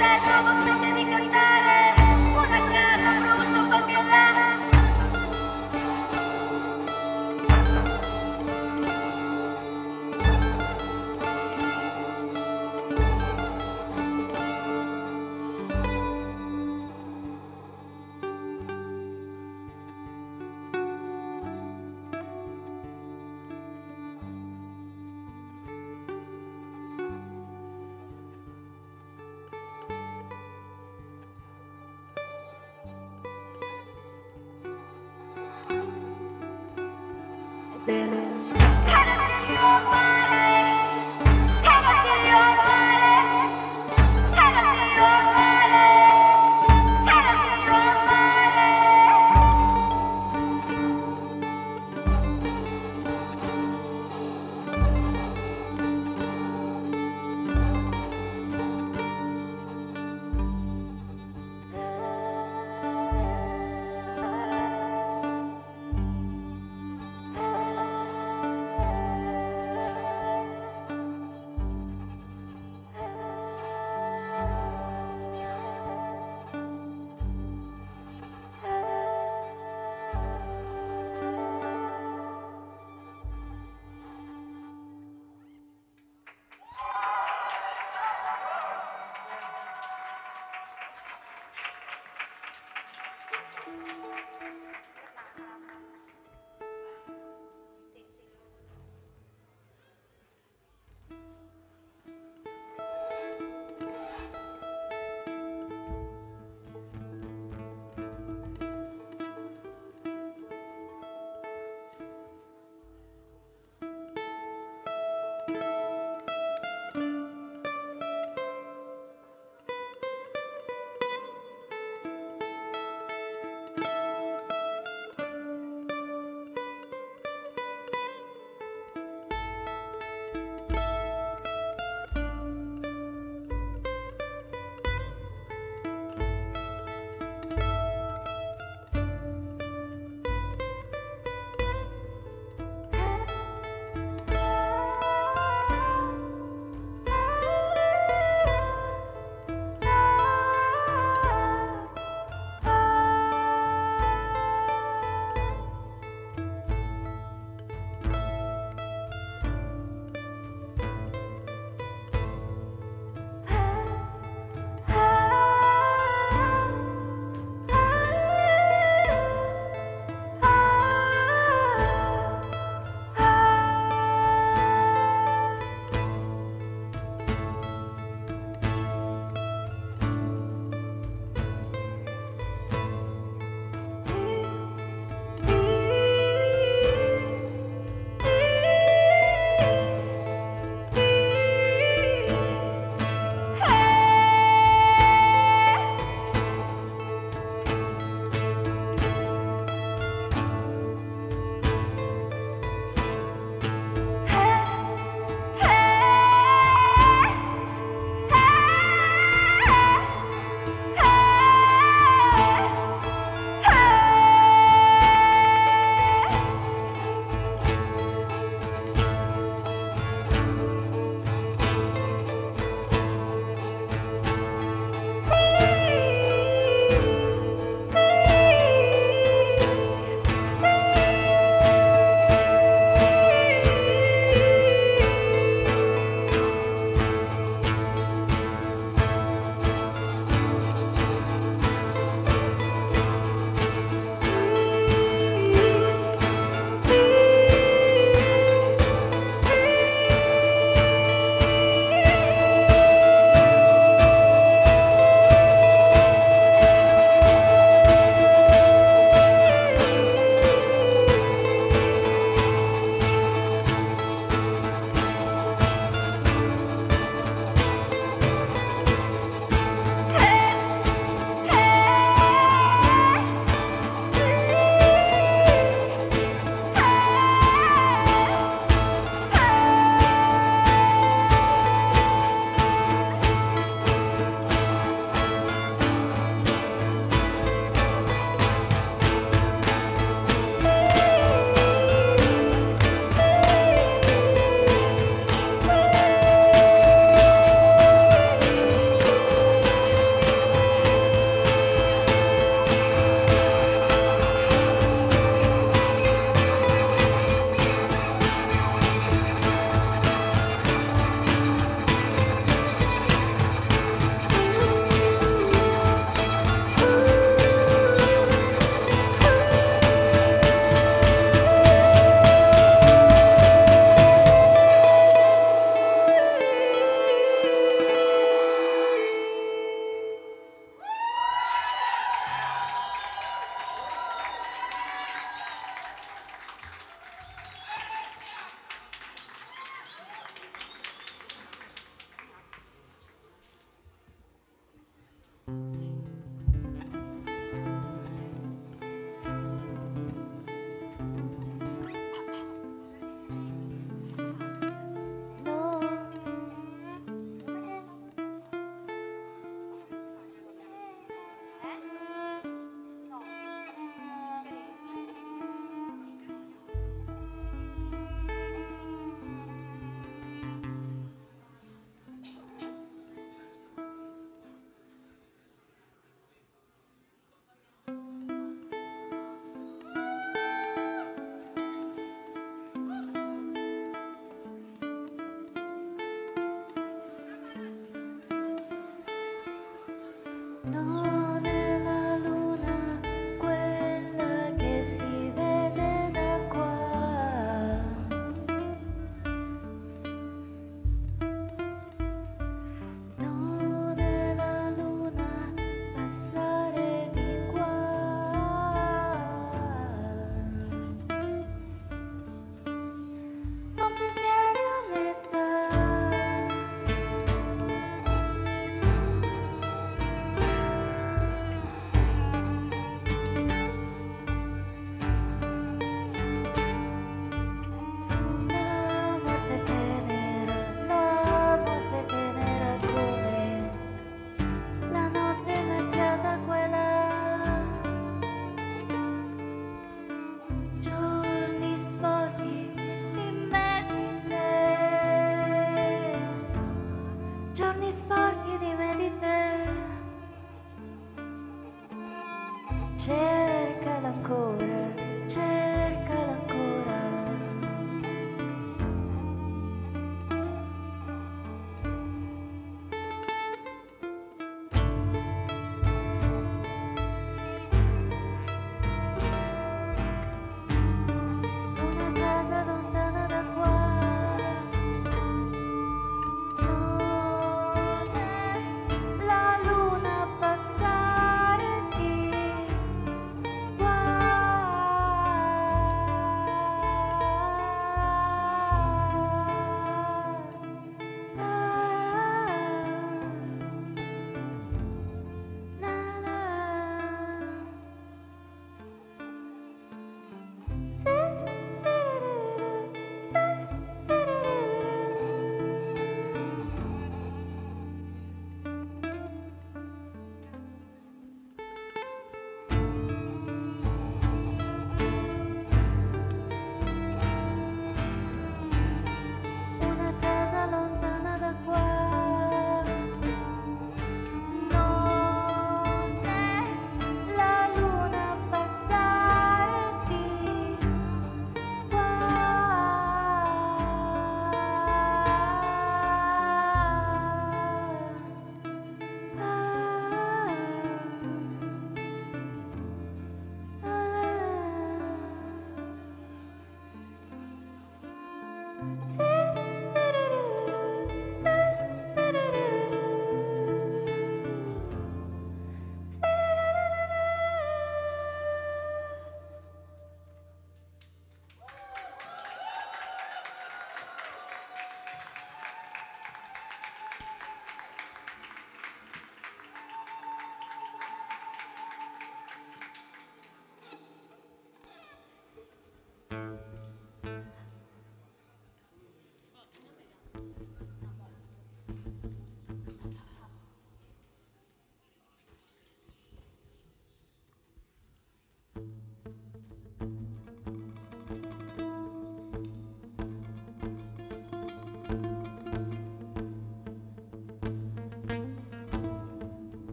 在做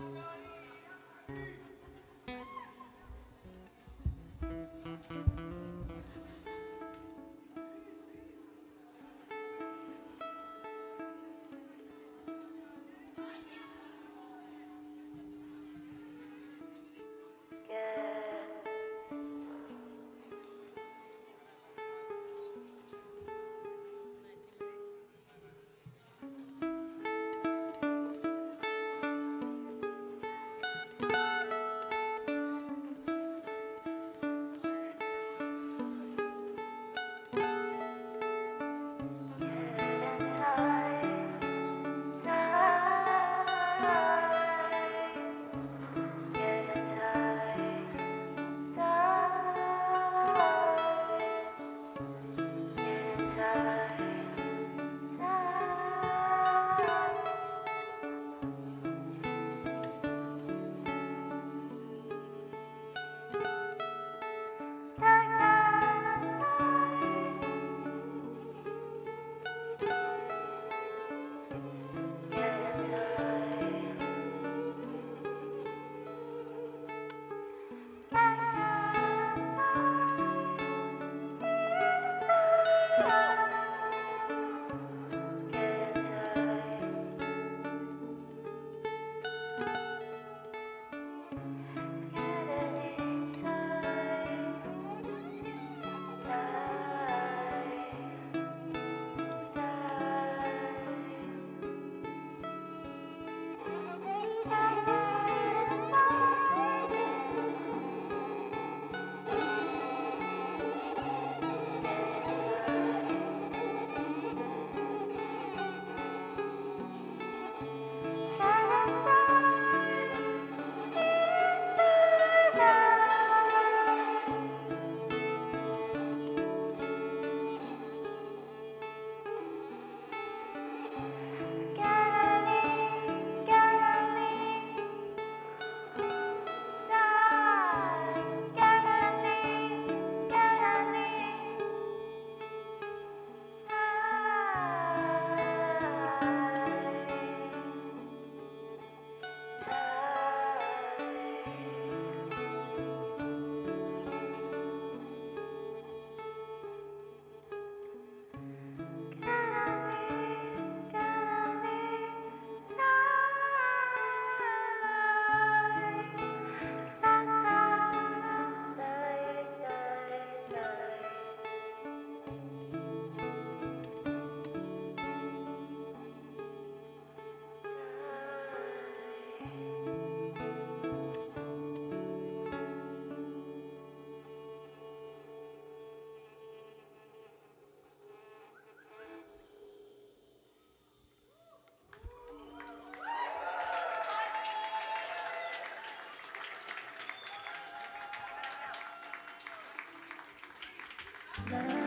no, no. love.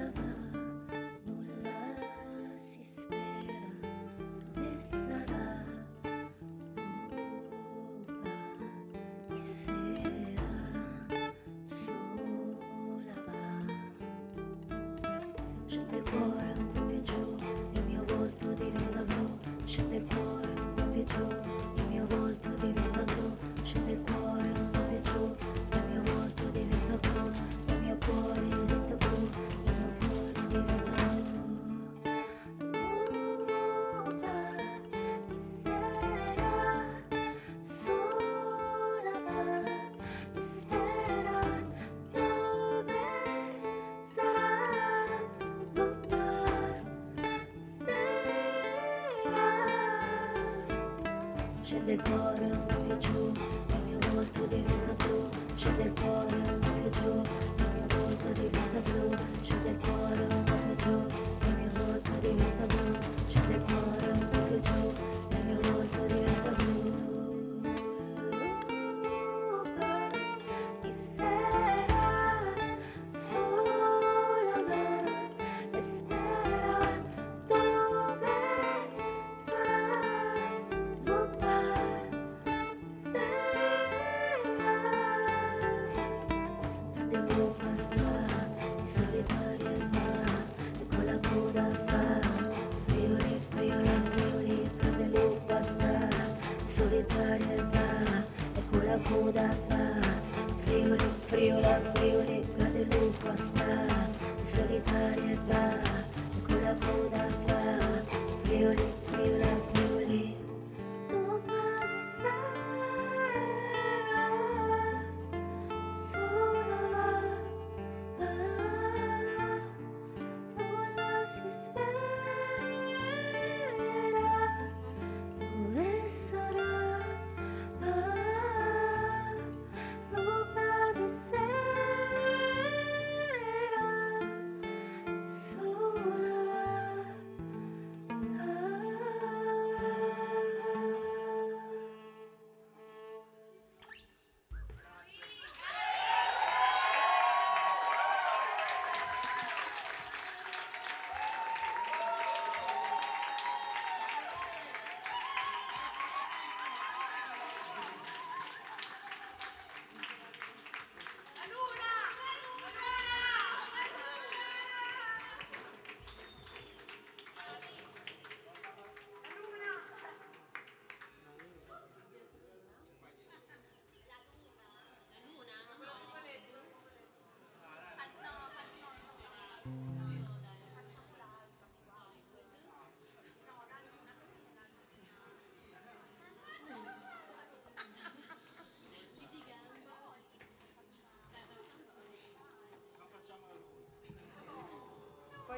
nulla va, nulla si spera, dove sarà Lupa di sera sola va. Scende il cuore un po' più giù, il mio volto diventa blu, scende il cuore. Scende il cuore un po' più giù il mio volto diventa blu. Scende il cuore un po' più giù il mio volto diventa blu. Scende il cuore un po' più giù il mio volto diventa blu. Scende il cuore solitaria va e con la coda fa. Friuli friola friuli grande lupa sta. Solitaria va e con la coda fa. Friuli friola friuli